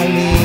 I need